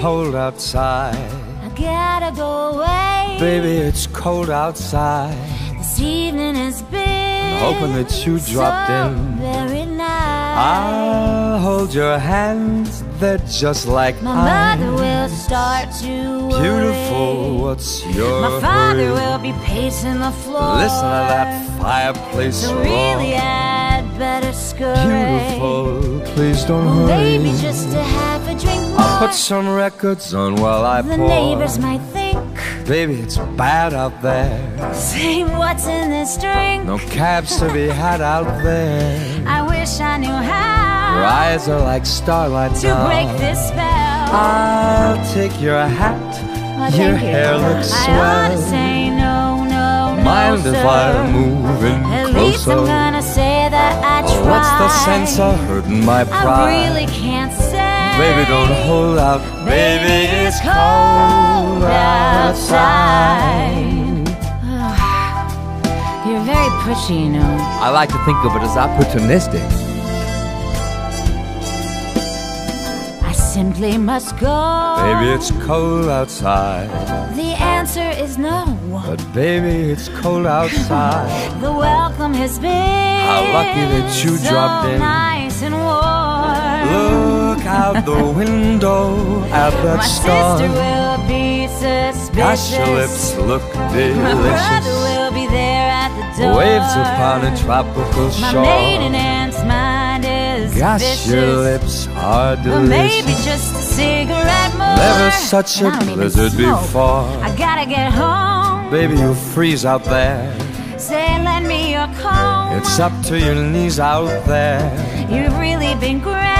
cold outside. I gotta go away. Baby, it's cold outside. This evening has been Hoping that you dropped so in. Very nice. I'll hold your hands, they're just like My mine. mother will start to worry. Beautiful, what's your My father hurry? will be pacing the floor. Listen to that fireplace So roar. really, I'd better scurry. Beautiful, please don't Well, hurry. maybe just to have a drink put some records on while I the pour. neighbors might think, Baby, it's bad out there. say what's in this drink. No cabs to be had out there. I wish I knew how Your eyes are like starlight to now. break this spell. I'll take your hat. Oh, your thank you. hair looks I swell. ought to say no, no, no, Mind if sir. I move in At least I'm gonna say that I tried. What's the sense of hurting my pride? I really can't say. Baby, don't hold out. Baby, it's cold outside. You're very pushy, you know. I like to think of it as opportunistic. I simply must go. Baby, it's cold outside. The answer is no. But baby, it's cold outside. The welcome has been How lucky that you so dropped in. nice and warm. Look out the window at that My storm. sister will be suspicious. Gosh, your lips look delicious. My brother will be there at the door. Waves upon a tropical shore. My maiden aunt's mind is Gosh, vicious. your lips are delicious. But maybe just a cigarette more. Never such a I don't even blizzard before. I gotta get home. Baby, you'll freeze out there. Say, lend me your comb. It's up to your knees out there. You've really been grand.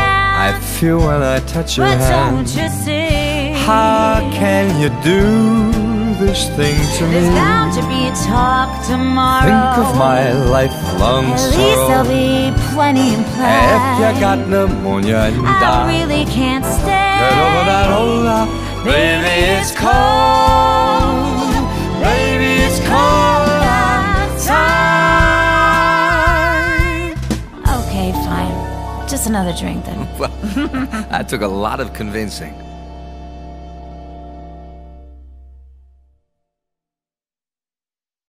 I feel when I touch your but hand. don't you see? How can you do this thing to me? There's bound to be a talk tomorrow. Think of my lifelong At least there'll be plenty in implied. If you got pneumonia and I die, really can't stay. get over that love. Baby, it's cold. Just another drink then. Well, that took a lot of convincing.